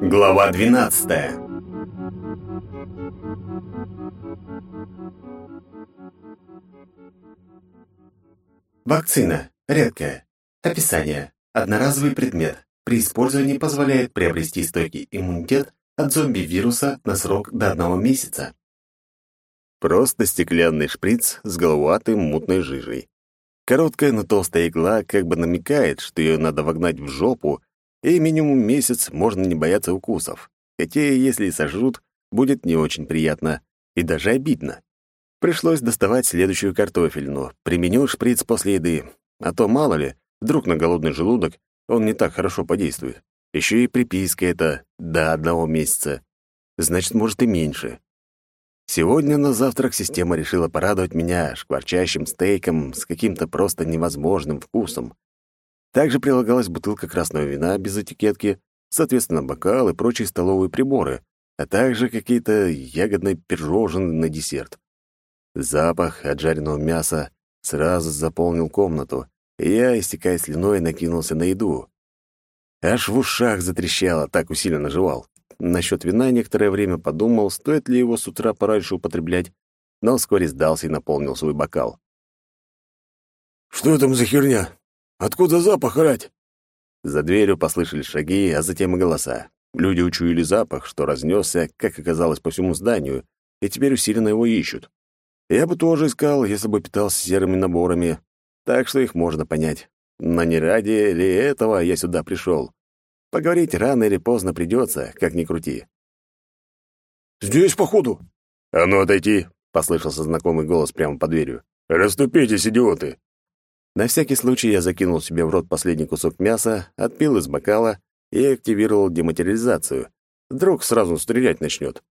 Глава 12. Вакцина. Редкая. Описание. Одноразовый предмет. При использовании позволяет приобрести стойкий иммунитет от зомби-вируса на срок до одного месяца. Просто стеклянный шприц с головатой мутной жижей. Короткая, но толстая игла как бы намекает, что ее надо вогнать в жопу, и минимум месяц можно не бояться укусов. Хотя, если и сожрут, будет не очень приятно и даже обидно. Пришлось доставать следующую картофельну. Применил шприц после еды. А то, мало ли, вдруг на голодный желудок он не так хорошо подействует. Еще и приписка это до одного месяца. Значит, может и меньше. Сегодня на завтрак система решила порадовать меня шкварчащим стейком с каким-то просто невозможным вкусом. Также прилагалась бутылка красного вина без этикетки, соответственно, бокал и прочие столовые приборы, а также какие-то ягодные пирожные на десерт. Запах от жареного мяса сразу заполнил комнату, и я, истекая слюной, накинулся на еду. Аж в ушах затрещало, так усиленно жевал. Насчет вина некоторое время подумал, стоит ли его с утра пораньше употреблять, но вскоре сдался и наполнил свой бокал. «Что там за херня? Откуда запах орать?» За дверью послышались шаги, а затем и голоса. Люди учуяли запах, что разнесся, как оказалось, по всему зданию, и теперь усиленно его ищут. Я бы тоже искал, если бы питался серыми наборами, так что их можно понять. Но не ради ли этого я сюда пришел. Поговорить рано или поздно придется, как ни крути. «Здесь, походу!» «А ну, отойти!» — послышался знакомый голос прямо под дверью. «Раступитесь, идиоты!» На всякий случай я закинул себе в рот последний кусок мяса, отпил из бокала и активировал дематериализацию. Вдруг сразу стрелять начнет.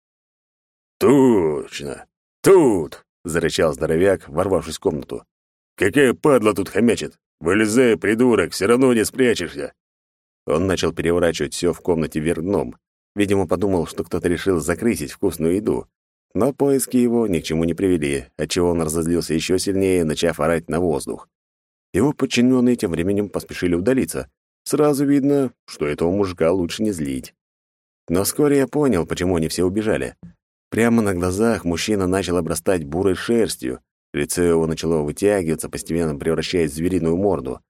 «Точно! Тут!» — зарычал здоровяк, ворвавшись в комнату. «Какая падла тут хомячит! Вылезай, придурок, все равно не спрячешься!» Он начал переворачивать все в комнате вверх дном. Видимо, подумал, что кто-то решил закрысить вкусную еду. Но поиски его ни к чему не привели, отчего он разозлился еще сильнее, начав орать на воздух. Его подчиненные тем временем поспешили удалиться. Сразу видно, что этого мужика лучше не злить. Но вскоре я понял, почему они все убежали. Прямо на глазах мужчина начал обрастать бурой шерстью, лицо его начало вытягиваться, постепенно превращаясь в звериную морду.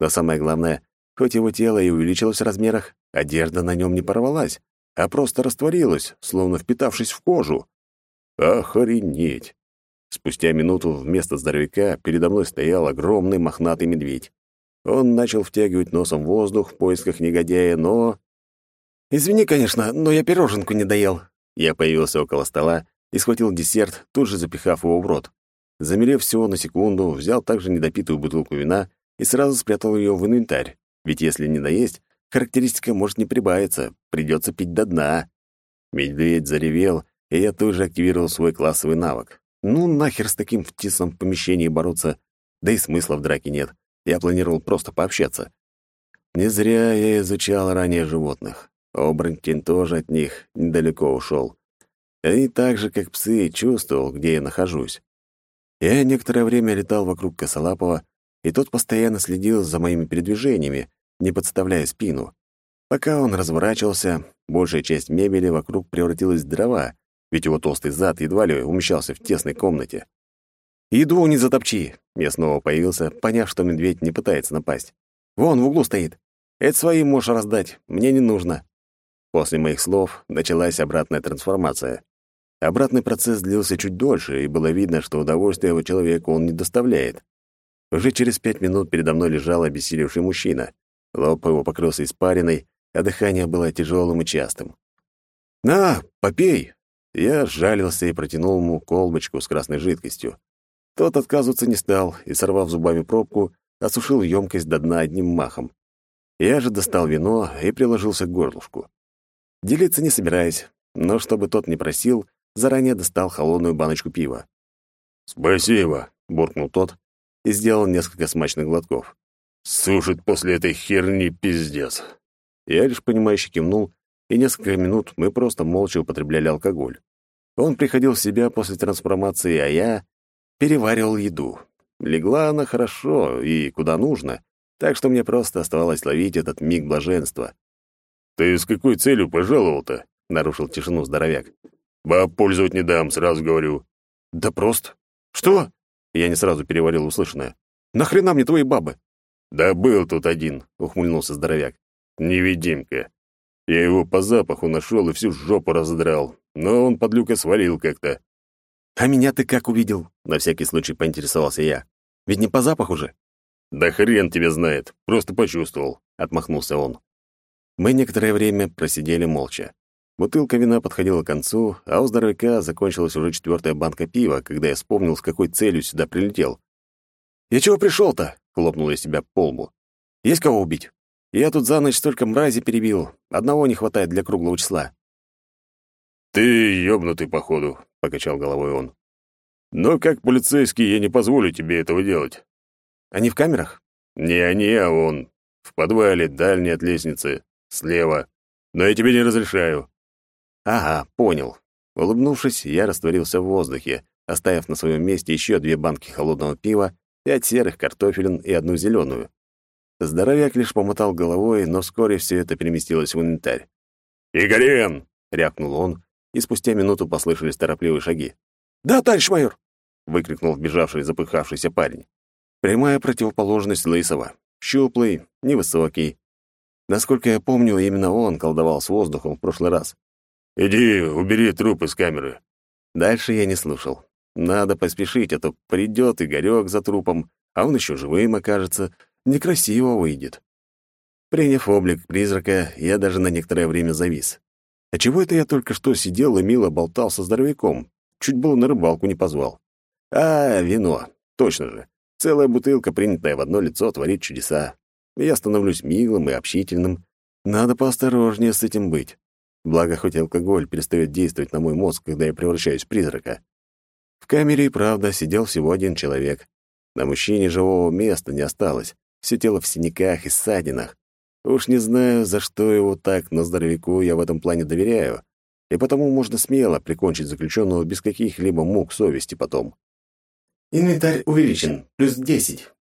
Но самое главное, Хоть его тело и увеличилось в размерах, одежда на нем не порвалась, а просто растворилась, словно впитавшись в кожу. Охренеть! Спустя минуту вместо здоровяка передо мной стоял огромный мохнатый медведь. Он начал втягивать носом воздух в поисках негодяя, но... «Извини, конечно, но я пироженку не доел». Я появился около стола и схватил десерт, тут же запихав его в рот. Замерев всего на секунду, взял также недопитую бутылку вина и сразу спрятал ее в инвентарь. Ведь если не наесть, характеристика может не прибавиться, придется пить до дна. Медведь заревел, и я тут же активировал свой классовый навык. Ну, нахер с таким в тесном помещении бороться, да и смысла в драке нет. Я планировал просто пообщаться. Не зря я изучал ранее животных. Оборотень тоже от них недалеко ушел. И так же, как псы, чувствовал, где я нахожусь. Я некоторое время летал вокруг Косолапова, и тот постоянно следил за моими передвижениями, не подставляя спину. Пока он разворачивался, большая часть мебели вокруг превратилась в дрова, ведь его толстый зад едва ли умещался в тесной комнате. «Еду не затопчи!» Я снова появился, поняв, что медведь не пытается напасть. «Вон, в углу стоит. Это своим можешь раздать, мне не нужно». После моих слов началась обратная трансформация. Обратный процесс длился чуть дольше, и было видно, что удовольствие его человеку он не доставляет. Уже через пять минут передо мной лежал обессилевший мужчина. Лоб его покрылся испариной, а дыхание было тяжелым и частым. «На, попей!» Я сжалился и протянул ему колбочку с красной жидкостью. Тот отказываться не стал и, сорвав зубами пробку, осушил емкость до дна одним махом. Я же достал вино и приложился к горлышку. Делиться не собираясь, но чтобы тот не просил, заранее достал холодную баночку пива. «Спасибо», — буркнул тот и сделал несколько смачных глотков. Сушит после этой херни пиздец. Я лишь понимающе кивнул, и несколько минут мы просто молча употребляли алкоголь. Он приходил в себя после трансформации, а я переваривал еду. Легла она хорошо и куда нужно, Так что мне просто оставалось ловить этот миг блаженства. «Ты с какой целью пожаловал-то?» — нарушил тишину здоровяк. «Баб пользовать не дам, сразу говорю». «Да просто». «Что?» — я не сразу переварил услышанное. «Нахрена мне твои бабы?» «Да был тут один», — ухмыльнулся здоровяк. «Невидимка. Я его по запаху нашел и всю жопу раздрал, но он под люка свалил как-то». «А меня ты как увидел?» — на всякий случай поинтересовался я. «Ведь не по запаху же?» «Да хрен тебя знает, просто почувствовал», — отмахнулся он. Мы некоторое время просидели молча. Бутылка вина подходила к концу, а у здоровяка закончилась уже четвертая банка пива, когда я вспомнил, с какой целью сюда прилетел. «Я чего пришел-то?» — хлопнул я себя по лбу. «Есть кого убить? Я тут за ночь столько мрази перебил. Одного не хватает для круглого числа». «Ты ёбнутый, походу», — покачал головой он. «Но как полицейский я не позволю тебе этого делать». «Они в камерах?» «Не они, а он. В подвале, дальний от лестницы, слева. Но я тебе не разрешаю». «Ага, понял». Улыбнувшись, я растворился в воздухе, оставив на своем месте еще две банки холодного пива, пять серых картофелин и одну зеленую. Здоровяк лишь помотал головой, но вскоре все это переместилось в инвентарь. «Игорен!» — рявкнул он, и спустя минуту послышались торопливые шаги. «Да, товарищ майор!» — выкрикнул вбежавший запыхавшийся парень. Прямая противоположность Лысого. Щуплый, невысокий. Насколько я помню, именно он колдовал с воздухом в прошлый раз. «Иди, убери труп из камеры». Дальше я не слушал. Надо поспешить, а то придет Игорек за трупом, а он еще живым окажется. Некрасиво выйдет. Приняв облик призрака, я даже на некоторое время завис. А чего это я только что сидел и мило болтал со здоровяком? Чуть было на рыбалку не позвал. А, вино. Точно же. Целая бутылка, принятая в одно лицо, творит чудеса. Я становлюсь милым и общительным. Надо поосторожнее с этим быть. Благо, хоть алкоголь перестает действовать на мой мозг, когда я превращаюсь в призрака. В камере и правда сидел всего один человек. На мужчине живого места не осталось. Все тело в синяках и ссадинах. Уж не знаю, за что его так, но здоровяку я в этом плане доверяю. И потому можно смело прикончить заключенного без каких-либо мук совести потом. Инвентарь увеличен, плюс 10.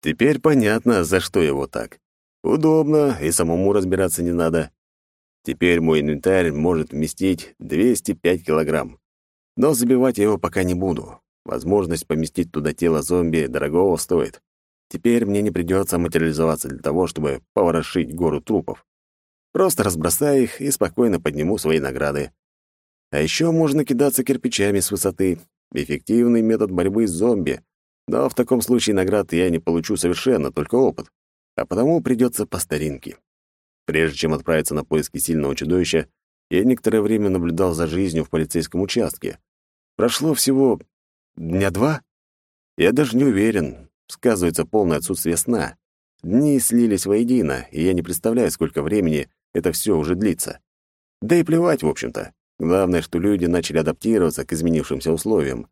Теперь понятно, за что его так. Удобно, и самому разбираться не надо. Теперь мой инвентарь может вместить 205 килограмм. Но забивать его пока не буду. Возможность поместить туда тело зомби дорогого стоит. Теперь мне не придется материализоваться для того, чтобы поворошить гору трупов. Просто разбросаю их и спокойно подниму свои награды. А еще можно кидаться кирпичами с высоты, Эффективный метод борьбы с зомби. Но в таком случае наград я не получу совершенно, только опыт. А потому придется по старинке. Прежде чем отправиться на поиски сильного чудовища, я некоторое время наблюдал за жизнью в полицейском участке. Прошло всего дня два? Я даже не уверен. Сказывается полное отсутствие сна. Дни слились воедино, и я не представляю, сколько времени это все уже длится. Да и плевать, в общем-то. Главное, что люди начали адаптироваться к изменившимся условиям.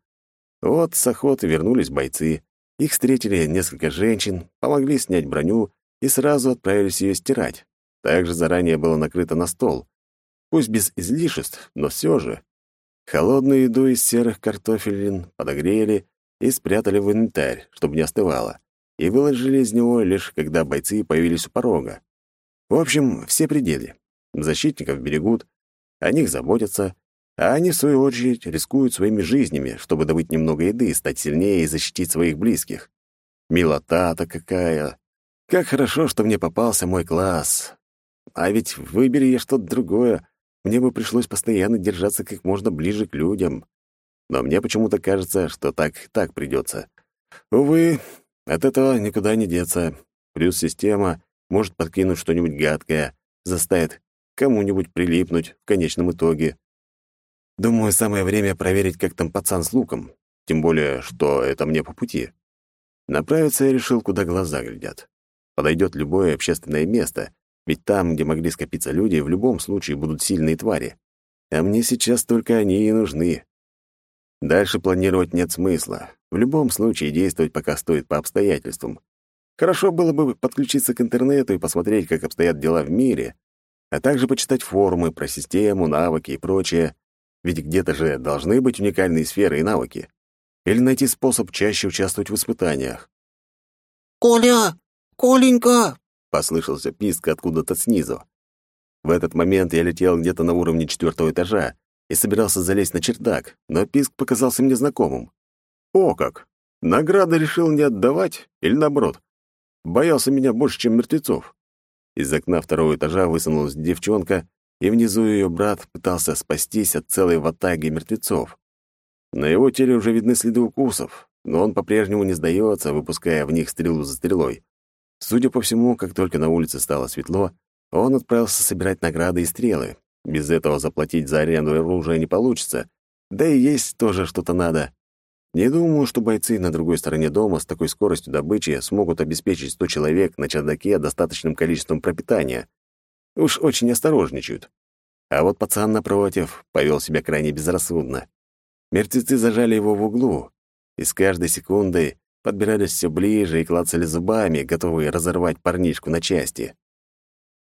Вот с охоты вернулись бойцы. Их встретили несколько женщин, помогли снять броню и сразу отправились ее стирать. Также заранее было накрыто на стол. Пусть без излишеств, но все же. Холодную еду из серых картофелин подогрели и спрятали в инвентарь, чтобы не остывало, и выложили из него лишь когда бойцы появились у порога. В общем, все пределы. Защитников берегут, о них заботятся, а они, в свою очередь, рискуют своими жизнями, чтобы добыть немного еды, стать сильнее и защитить своих близких. Милота-то какая! Как хорошо, что мне попался мой класс. А ведь выбери я что-то другое, мне бы пришлось постоянно держаться как можно ближе к людям. Но мне почему-то кажется, что так так придется. Увы, от этого никуда не деться. Плюс система может подкинуть что-нибудь гадкое, заставит кому-нибудь прилипнуть в конечном итоге. Думаю, самое время проверить, как там пацан с луком. Тем более, что это мне по пути. Направиться я решил, куда глаза глядят. Подойдет любое общественное место, ведь там, где могли скопиться люди, в любом случае будут сильные твари. А мне сейчас только они и нужны. Дальше планировать нет смысла. В любом случае действовать пока стоит по обстоятельствам. Хорошо было бы подключиться к интернету и посмотреть, как обстоят дела в мире, а также почитать форумы про систему, навыки и прочее, ведь где-то же должны быть уникальные сферы и навыки. Или найти способ чаще участвовать в испытаниях. «Коля! «Коленька!» — послышался писк откуда-то снизу. В этот момент я летел где-то на уровне четвертого этажа и собирался залезть на чердак, но писк показался мне знакомым. О как! Награды решил не отдавать или наоборот? Боялся меня больше, чем мертвецов. Из окна второго этажа высунулась девчонка, и внизу ее брат пытался спастись от целой ватаги мертвецов. На его теле уже видны следы укусов, но он по-прежнему не сдается, выпуская в них стрелу за стрелой. Судя по всему, как только на улице стало светло, он отправился собирать награды и стрелы. Без этого заплатить за аренду оружия не получится, да и есть тоже что-то надо. Не думаю, что бойцы на другой стороне дома с такой скоростью добычи смогут обеспечить 100 человек на чердаке достаточным количеством пропитания. Уж очень осторожничают. А вот пацан, напротив, повел себя крайне безрассудно. Мертвецы зажали его в углу, и с каждой секундой подбирались все ближе и клацали зубами, готовые разорвать парнишку на части.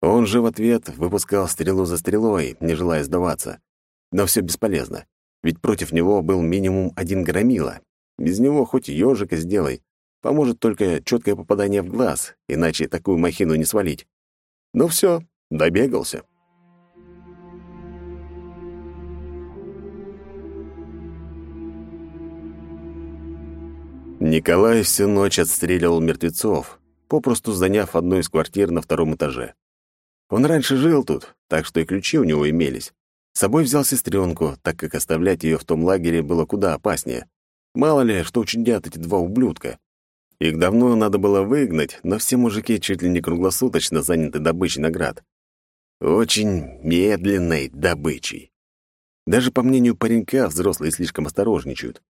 Он же в ответ выпускал стрелу за стрелой, не желая сдаваться. Но все бесполезно. Ведь против него был минимум один громила. Без него хоть ежика сделай. Поможет только четкое попадание в глаз, иначе такую махину не свалить. Ну все, добегался. Николай всю ночь отстреливал мертвецов, попросту заняв одну из квартир на втором этаже. Он раньше жил тут, так что и ключи у него имелись. С собой взял сестренку, так как оставлять ее в том лагере было куда опаснее. Мало ли, что учудят эти два ублюдка. Их давно надо было выгнать, но все мужики чуть ли не круглосуточно заняты добычей наград. Очень медленной добычей. Даже по мнению паренька, взрослые слишком осторожничают.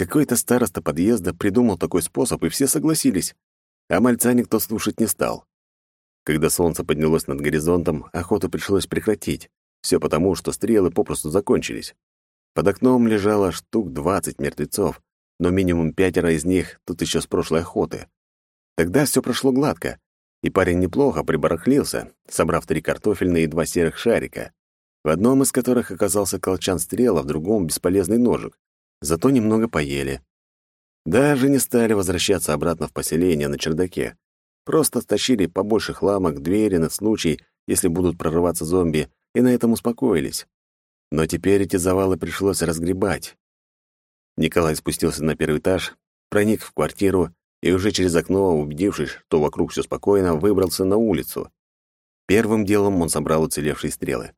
Какой-то староста подъезда придумал такой способ, и все согласились. А мальца никто слушать не стал. Когда солнце поднялось над горизонтом, охоту пришлось прекратить. Все потому, что стрелы попросту закончились. Под окном лежало штук двадцать мертвецов, но минимум пятеро из них тут еще с прошлой охоты. Тогда все прошло гладко, и парень неплохо прибарахлился, собрав три картофельные и два серых шарика, в одном из которых оказался колчан стрела, в другом — бесполезный ножик. Зато немного поели. Даже не стали возвращаться обратно в поселение на чердаке. Просто стащили побольше хлама двери на случай, если будут прорываться зомби, и на этом успокоились. Но теперь эти завалы пришлось разгребать. Николай спустился на первый этаж, проник в квартиру и уже через окно, убедившись, что вокруг все спокойно, выбрался на улицу. Первым делом он собрал уцелевшие стрелы.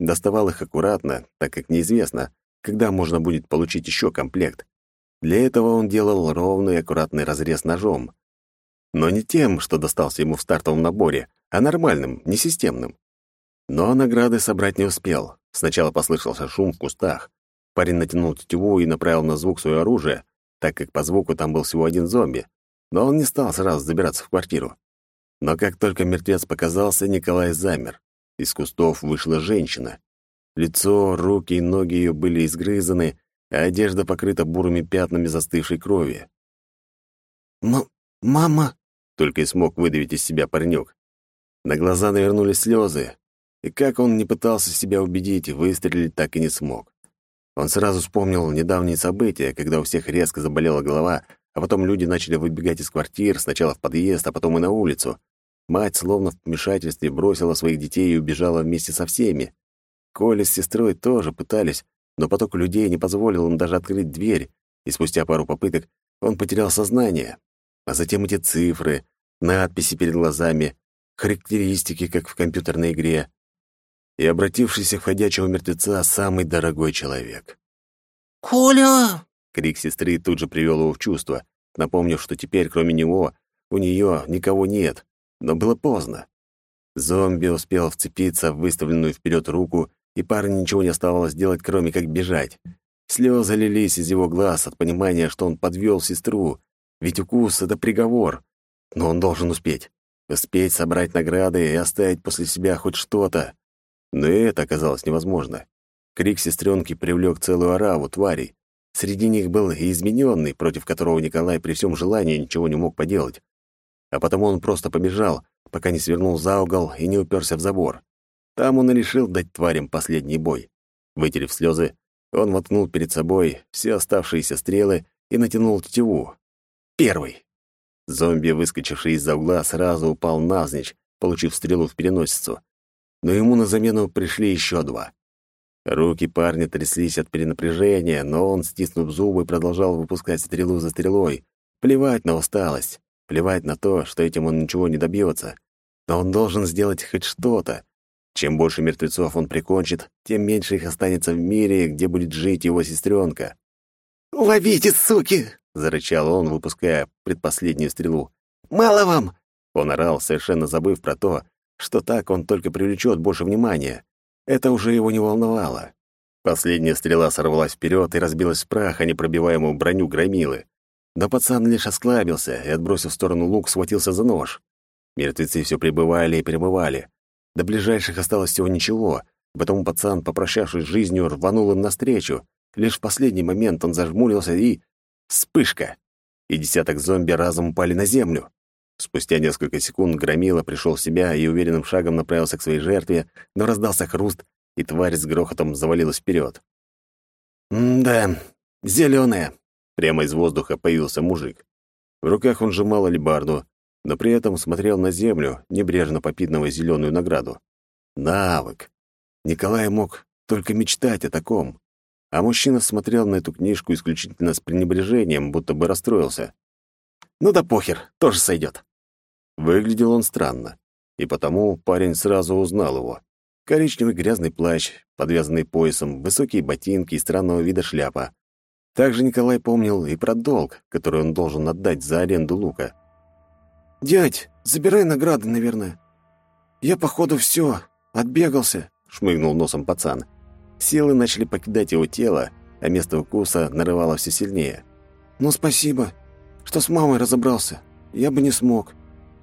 Доставал их аккуратно, так как неизвестно, когда можно будет получить еще комплект. Для этого он делал ровный аккуратный разрез ножом. Но не тем, что достался ему в стартовом наборе, а нормальным, несистемным. Но награды собрать не успел. Сначала послышался шум в кустах. Парень натянул тетиву и направил на звук свое оружие, так как по звуку там был всего один зомби. Но он не стал сразу забираться в квартиру. Но как только мертвец показался, Николай замер. Из кустов вышла женщина. Лицо, руки и ноги ее были изгрызаны, а одежда покрыта бурыми пятнами застывшей крови. «М мама!» — только и смог выдавить из себя паренек. На глаза навернулись слезы, и как он не пытался себя убедить, выстрелить так и не смог. Он сразу вспомнил недавние события, когда у всех резко заболела голова, а потом люди начали выбегать из квартир, сначала в подъезд, а потом и на улицу. Мать, словно в помешательстве, бросила своих детей и убежала вместе со всеми. Коля с сестрой тоже пытались, но поток людей не позволил им даже открыть дверь, и спустя пару попыток он потерял сознание. А затем эти цифры, надписи перед глазами, характеристики, как в компьютерной игре и обратившийся в ходячего мертвеца самый дорогой человек. «Коля!» — крик сестры тут же привел его в чувство, напомнив, что теперь, кроме него, у нее никого нет, но было поздно. Зомби успел вцепиться в выставленную вперед руку, и парню ничего не оставалось делать, кроме как бежать. Слезы лились из его глаз от понимания, что он подвел сестру, ведь укус — это приговор. Но он должен успеть. Успеть собрать награды и оставить после себя хоть что-то. Но и это оказалось невозможно. Крик сестренки привлек целую ораву тварей. Среди них был и измененный, против которого Николай при всем желании ничего не мог поделать. А потому он просто побежал, пока не свернул за угол и не уперся в забор. Там он и решил дать тварям последний бой. Вытерев слезы, он воткнул перед собой все оставшиеся стрелы и натянул тетиву. Первый. Зомби, выскочивший из-за угла, сразу упал навзничь, получив стрелу в переносицу. Но ему на замену пришли еще два. Руки парня тряслись от перенапряжения, но он, стиснув зубы, продолжал выпускать стрелу за стрелой. Плевать на усталость, плевать на то, что этим он ничего не добьется. Но он должен сделать хоть что-то. Чем больше мертвецов он прикончит, тем меньше их останется в мире, где будет жить его сестренка. «Ловите, суки!» — зарычал он, выпуская предпоследнюю стрелу. «Мало вам!» Он орал, совершенно забыв про то, что так он только привлечет больше внимания. Это уже его не волновало. Последняя стрела сорвалась вперед и разбилась в прах, а непробиваемую броню громилы. Но пацан лишь осклабился и, отбросив в сторону лук, схватился за нож. Мертвецы все прибывали и прибывали. До ближайших осталось всего ничего, потому пацан, попрощавшись с жизнью, рванул им навстречу. Лишь в последний момент он зажмурился и... Вспышка! И десяток зомби разом упали на землю. Спустя несколько секунд Громила пришел в себя и уверенным шагом направился к своей жертве, но раздался хруст, и тварь с грохотом завалилась вперед. «Да, зеленая. Прямо из воздуха появился мужик. В руках он сжимал алебарду, но при этом смотрел на землю, небрежно попидного зеленую награду. Навык. Николай мог только мечтать о таком. А мужчина смотрел на эту книжку исключительно с пренебрежением, будто бы расстроился. Ну да похер, тоже сойдет. Выглядел он странно, и потому парень сразу узнал его. Коричневый грязный плащ, подвязанный поясом, высокие ботинки и странного вида шляпа. Также Николай помнил и про долг, который он должен отдать за аренду лука. «Дядь, забирай награды, наверное. Я, походу, все, отбегался», — шмыгнул носом пацан. Силы начали покидать его тело, а место укуса нарывало все сильнее. «Ну, спасибо что с мамой разобрался. Я бы не смог».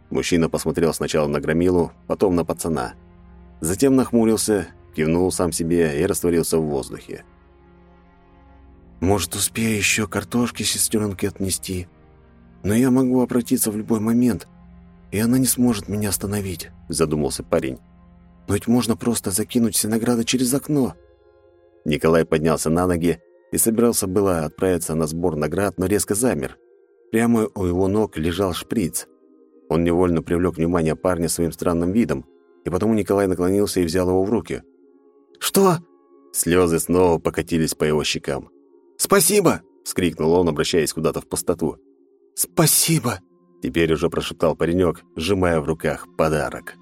Мужчина посмотрел сначала на Громилу, потом на пацана. Затем нахмурился, кивнул сам себе и растворился в воздухе. «Может, успею еще картошки сестренке отнести? Но я могу обратиться в любой момент, и она не сможет меня остановить», — задумался парень. «Но ведь можно просто закинуть все награды через окно». Николай поднялся на ноги и собирался было отправиться на сбор наград, но резко замер. Прямо у его ног лежал шприц. Он невольно привлек внимание парня своим странным видом, и потому Николай наклонился и взял его в руки. «Что?» Слезы снова покатились по его щекам. «Спасибо!» — вскрикнул он, обращаясь куда-то в пустоту. «Спасибо!» — теперь уже прошептал паренек, сжимая в руках подарок.